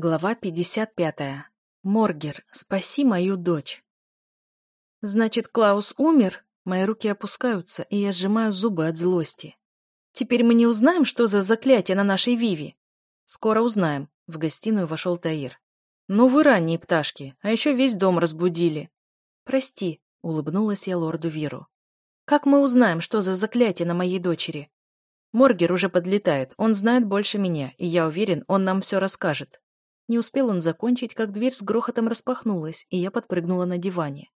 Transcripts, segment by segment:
Глава 55. Моргер, спаси мою дочь. Значит, Клаус умер? Мои руки опускаются, и я сжимаю зубы от злости. Теперь мы не узнаем, что за заклятие на нашей Виве? Скоро узнаем. В гостиную вошел Таир. Ну вы ранние пташки, а еще весь дом разбудили. Прости, улыбнулась я лорду Виру. Как мы узнаем, что за заклятие на моей дочери? Моргер уже подлетает, он знает больше меня, и я уверен, он нам все расскажет. Не успел он закончить, как дверь с грохотом распахнулась, и я подпрыгнула на диване.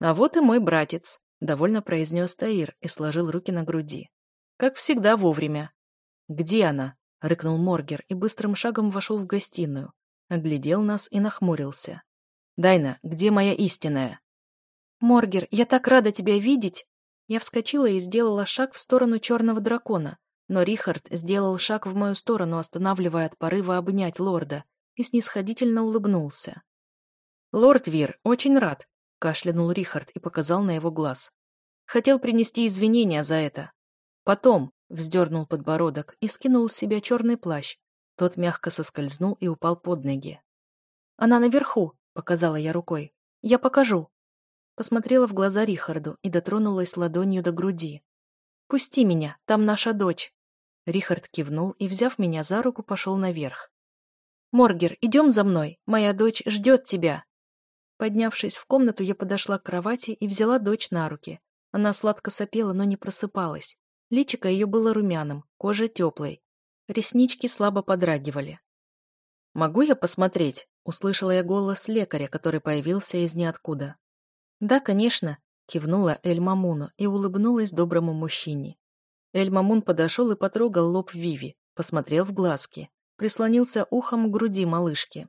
«А вот и мой братец», — довольно произнес Таир и сложил руки на груди. «Как всегда вовремя». «Где она?» — рыкнул Моргер и быстрым шагом вошел в гостиную, оглядел нас и нахмурился. «Дайна, где моя истинная?» «Моргер, я так рада тебя видеть!» Я вскочила и сделала шаг в сторону черного дракона, но Рихард сделал шаг в мою сторону, останавливая от порыва обнять лорда, и снисходительно улыбнулся. «Лорд Вир, очень рад», — кашлянул Рихард и показал на его глаз. «Хотел принести извинения за это. Потом», — вздернул подбородок и скинул с себя черный плащ. Тот мягко соскользнул и упал под ноги. «Она наверху», — показала я рукой. «Я покажу». Посмотрела в глаза Рихарду и дотронулась ладонью до груди. «Пусти меня, там наша дочь». Рихард кивнул и, взяв меня за руку, пошел наверх. «Моргер, идем за мной, моя дочь ждет тебя». Поднявшись в комнату, я подошла к кровати и взяла дочь на руки. Она сладко сопела, но не просыпалась. Личико ее было румяным, кожа теплой. Реснички слабо подрагивали. «Могу я посмотреть?» — услышала я голос лекаря, который появился из ниоткуда. «Да, конечно», — кивнула Эль Мамуну и улыбнулась доброму мужчине. Эль Мамун подошел и потрогал лоб Виви, посмотрел в глазки прислонился ухом к груди малышки.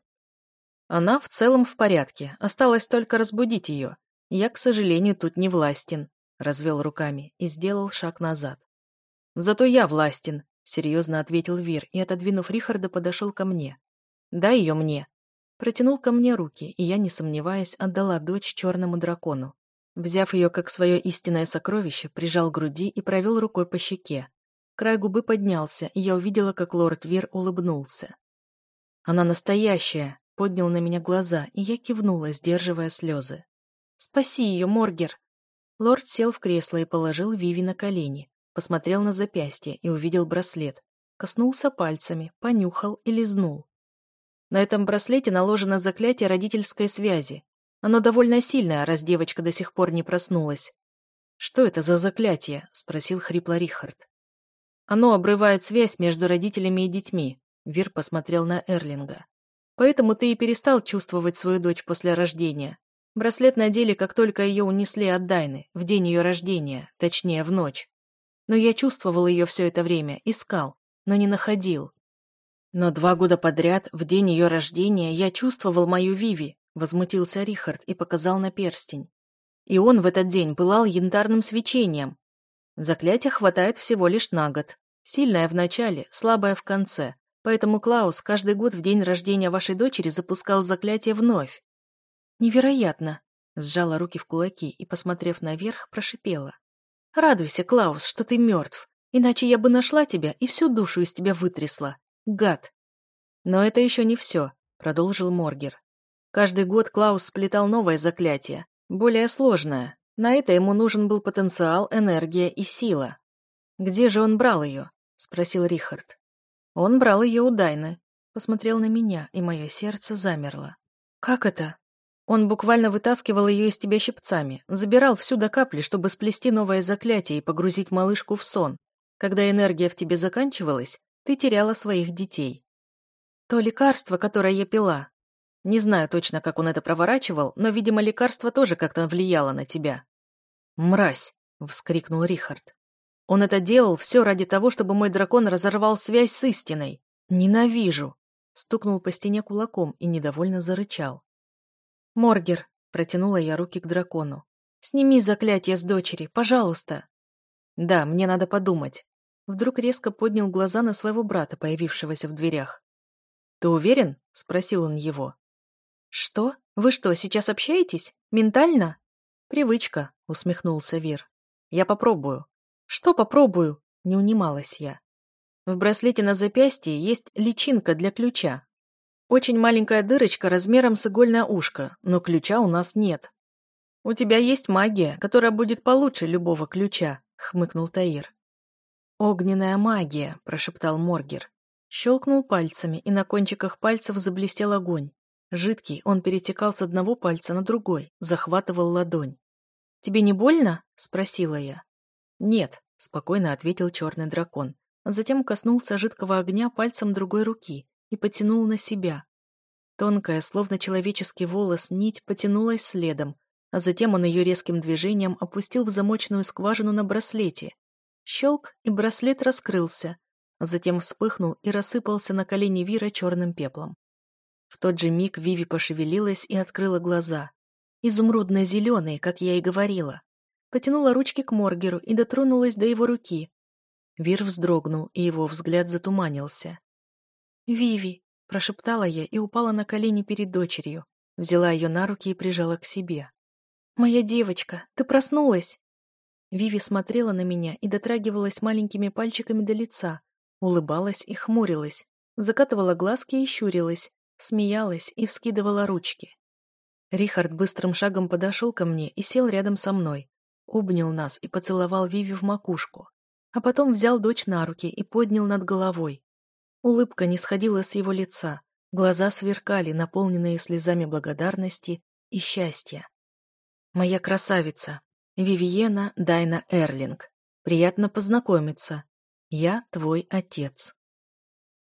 Она в целом в порядке, осталось только разбудить ее. Я, к сожалению, тут не властен, развел руками и сделал шаг назад. Зато я властен, серьезно ответил Вир и, отодвинув Рихарда, подошел ко мне. Дай ее мне. Протянул ко мне руки, и я, не сомневаясь, отдала дочь черному дракону. Взяв ее как свое истинное сокровище, прижал к груди и провел рукой по щеке. Край губы поднялся, и я увидела, как лорд Вир улыбнулся. «Она настоящая!» — поднял на меня глаза, и я кивнула, сдерживая слезы. «Спаси ее, Моргер!» Лорд сел в кресло и положил Виви на колени, посмотрел на запястье и увидел браслет, коснулся пальцами, понюхал и лизнул. На этом браслете наложено заклятие родительской связи. Оно довольно сильное, раз девочка до сих пор не проснулась. «Что это за заклятие?» — спросил хрипло Рихард. Оно обрывает связь между родителями и детьми. Вир посмотрел на Эрлинга. Поэтому ты и перестал чувствовать свою дочь после рождения. Браслет надели, как только ее унесли от Дайны, в день ее рождения, точнее, в ночь. Но я чувствовал ее все это время, искал, но не находил. Но два года подряд, в день ее рождения, я чувствовал мою Виви, возмутился Рихард и показал на перстень. И он в этот день пылал янтарным свечением, Заклятия хватает всего лишь на год. Сильное в начале, слабое в конце. Поэтому Клаус каждый год в день рождения вашей дочери запускал заклятие вновь. Невероятно! Сжала руки в кулаки и, посмотрев наверх, прошипела. Радуйся, Клаус, что ты мертв. Иначе я бы нашла тебя и всю душу из тебя вытрясла. Гад! Но это еще не все, продолжил Моргер. Каждый год Клаус сплетал новое заклятие, более сложное, на это ему нужен был потенциал, энергия и сила. «Где же он брал ее?» — спросил Рихард. «Он брал ее у Дайны». Посмотрел на меня, и мое сердце замерло. «Как это?» Он буквально вытаскивал ее из тебя щипцами, забирал всю до капли, чтобы сплести новое заклятие и погрузить малышку в сон. Когда энергия в тебе заканчивалась, ты теряла своих детей. То лекарство, которое я пила, не знаю точно, как он это проворачивал, но, видимо, лекарство тоже как-то влияло на тебя. «Мразь!» — вскрикнул Рихард. «Он это делал все ради того, чтобы мой дракон разорвал связь с истиной. Ненавижу!» Стукнул по стене кулаком и недовольно зарычал. «Моргер!» — протянула я руки к дракону. «Сними заклятие с дочери, пожалуйста!» «Да, мне надо подумать». Вдруг резко поднял глаза на своего брата, появившегося в дверях. «Ты уверен?» — спросил он его. «Что? Вы что, сейчас общаетесь? Ментально?» «Привычка», — усмехнулся Вир. «Я попробую». «Что попробую?» — не унималась я. «В браслете на запястье есть личинка для ключа». Очень маленькая дырочка размером с игольное ушко, но ключа у нас нет. У тебя есть магия, которая будет получше любого ключа, хмыкнул Таир. Огненная магия, прошептал Моргер. Щелкнул пальцами, и на кончиках пальцев заблестел огонь. Жидкий, он перетекал с одного пальца на другой, захватывал ладонь. «Тебе не больно?» — спросила я. «Нет», — спокойно ответил черный дракон, затем коснулся жидкого огня пальцем другой руки и потянул на себя. Тонкая, словно человеческий волос, нить потянулась следом, а затем он ее резким движением опустил в замочную скважину на браслете. Щелк, и браслет раскрылся, а затем вспыхнул и рассыпался на колени Вира черным пеплом. В тот же миг Виви пошевелилась и открыла глаза. Изумрудно-зеленые, как я и говорила. Потянула ручки к Моргеру и дотронулась до его руки. Вир вздрогнул, и его взгляд затуманился. «Виви!» – прошептала я и упала на колени перед дочерью, взяла ее на руки и прижала к себе. «Моя девочка, ты проснулась?» Виви смотрела на меня и дотрагивалась маленькими пальчиками до лица, улыбалась и хмурилась, закатывала глазки и щурилась, смеялась и вскидывала ручки. Рихард быстрым шагом подошел ко мне и сел рядом со мной, обнял нас и поцеловал Виви в макушку, а потом взял дочь на руки и поднял над головой, Улыбка не сходила с его лица, глаза сверкали, наполненные слезами благодарности и счастья. «Моя красавица, Вивиена Дайна Эрлинг, приятно познакомиться. Я твой отец».